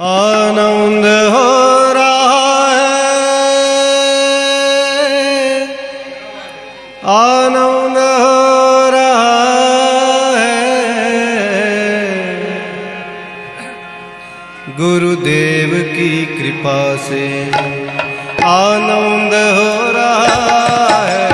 आनंद हो रहा है। आनंद हो रहा है। गुरुदेव की कृपा से आनंद हो रहा है।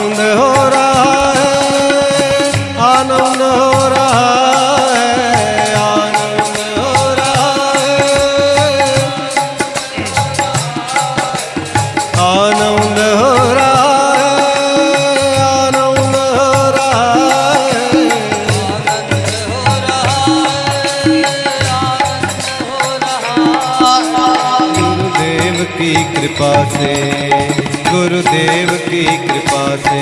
आनंद हो रहा है, आनंद हो रहा है, आनंद हो रहा है। आनंद हो रहा है, आनंद हो रहा है। गुरुदेव की कृपा से गुरुदेव की कृपा से।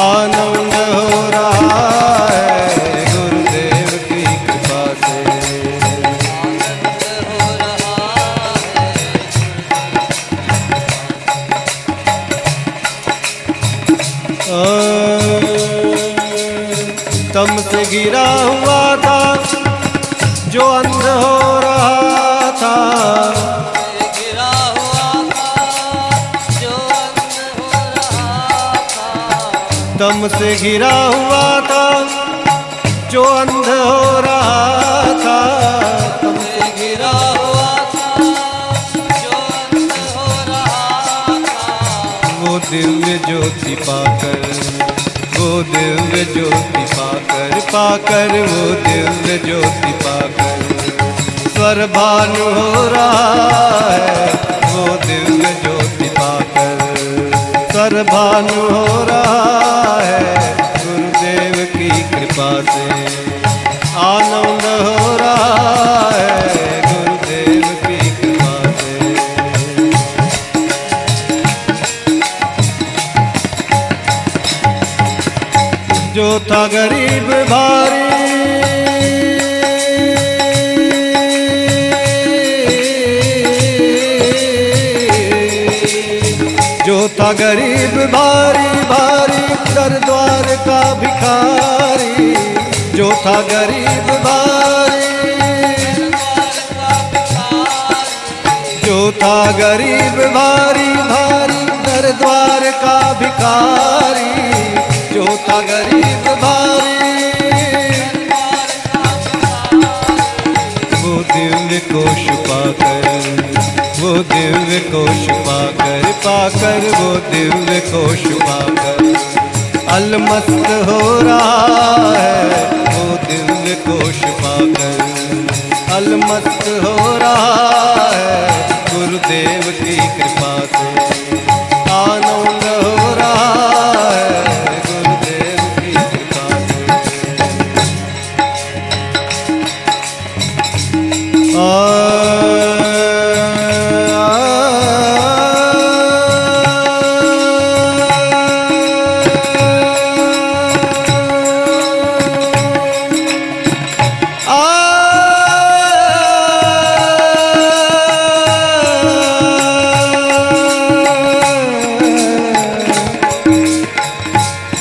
आनंद हो रहा है गुरुदेव की कृपा से। तम से गिरा हुआ था, जो अंध हो रहा था। तम से घिरा हुआ था जो अंध हो रहा था। तम से गिरा हुआ था जो अंध हो रहा था। वो दिव्य ज्योति पाकर वो दिव्य ज्योति पाकर पाकर वो दिव्य ज्योति पाकर। स्वर भानु हो रहा है वो दिव्य ज्योति पाकर। स्वर भानु हो रहा से आनंद हो रहा है, गुरुदेव की से जो था गरीब भारी, जो था गरीब भारी भारी दर द्वार का जो था गरीब भारी जो था गरीब भारी भारी दर द्वार का भिखारी। जो था गरीब भारी वो दिव्य कोश पाकर वो दिव्य कोश पाकर पाकर, वो दिव्य कोश पाकर अलमस्त हो रहा है दिव्य कोश पाकर अलमस्त हो रहा है गुरुदेव की कृपा से।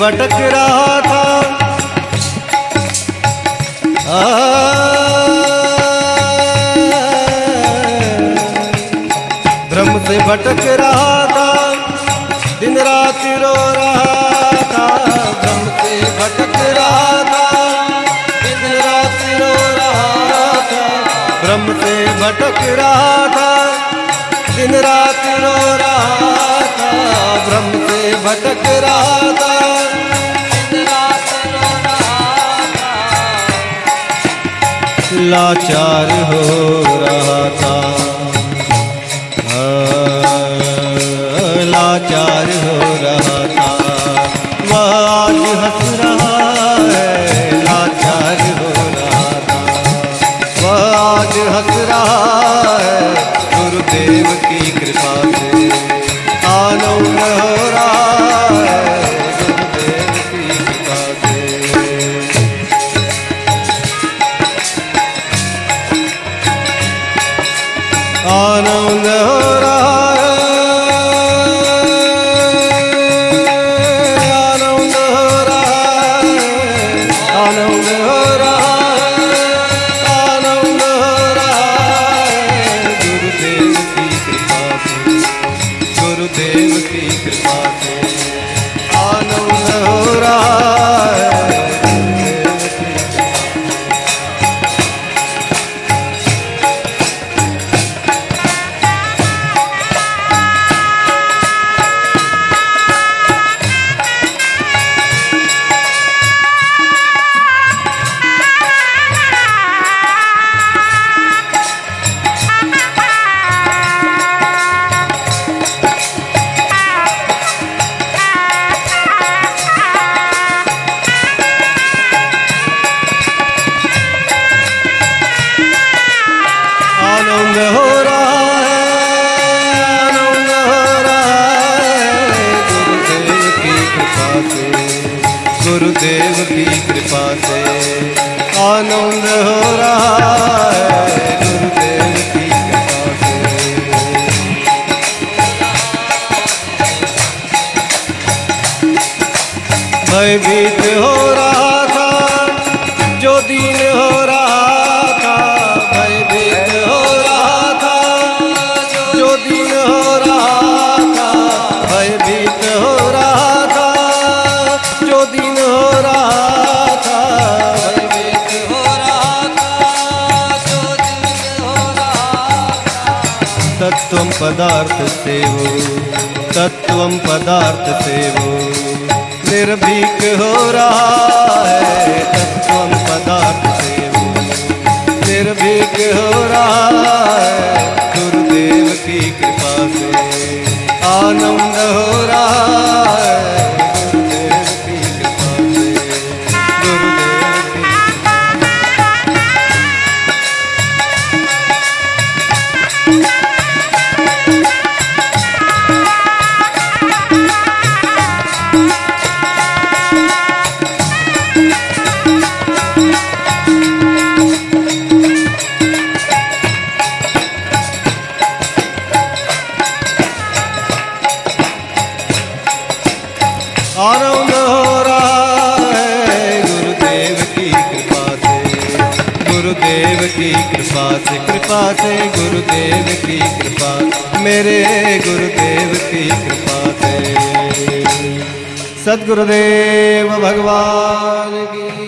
भटक रहा था। आ, भ्रम से भटक रहा था। दिन रात रो रहा था। भ्रम से भटक रहा था। दिन रात रो रहा था। भ्रम से भटक रहा था। दिन रात रो रहा था भ्रम से भटक रहा था लाचार हो रहा था। गुरुदेव की कृपा से। आनंद हो रहा है गुरुदेव की कृपा से। भयभीत हो रहा तत्व पदार्थ से हो तत्व पदार्थ से पदार्थसेवो निर्भीक हो रहा है से हो। निर्भीक हो रहा है गुरुदेव की कृपा से कृपा से गुरुदेव की कृपा, मेरे गुरुदेव की कृपा से। सदगुरुदेव भगवान की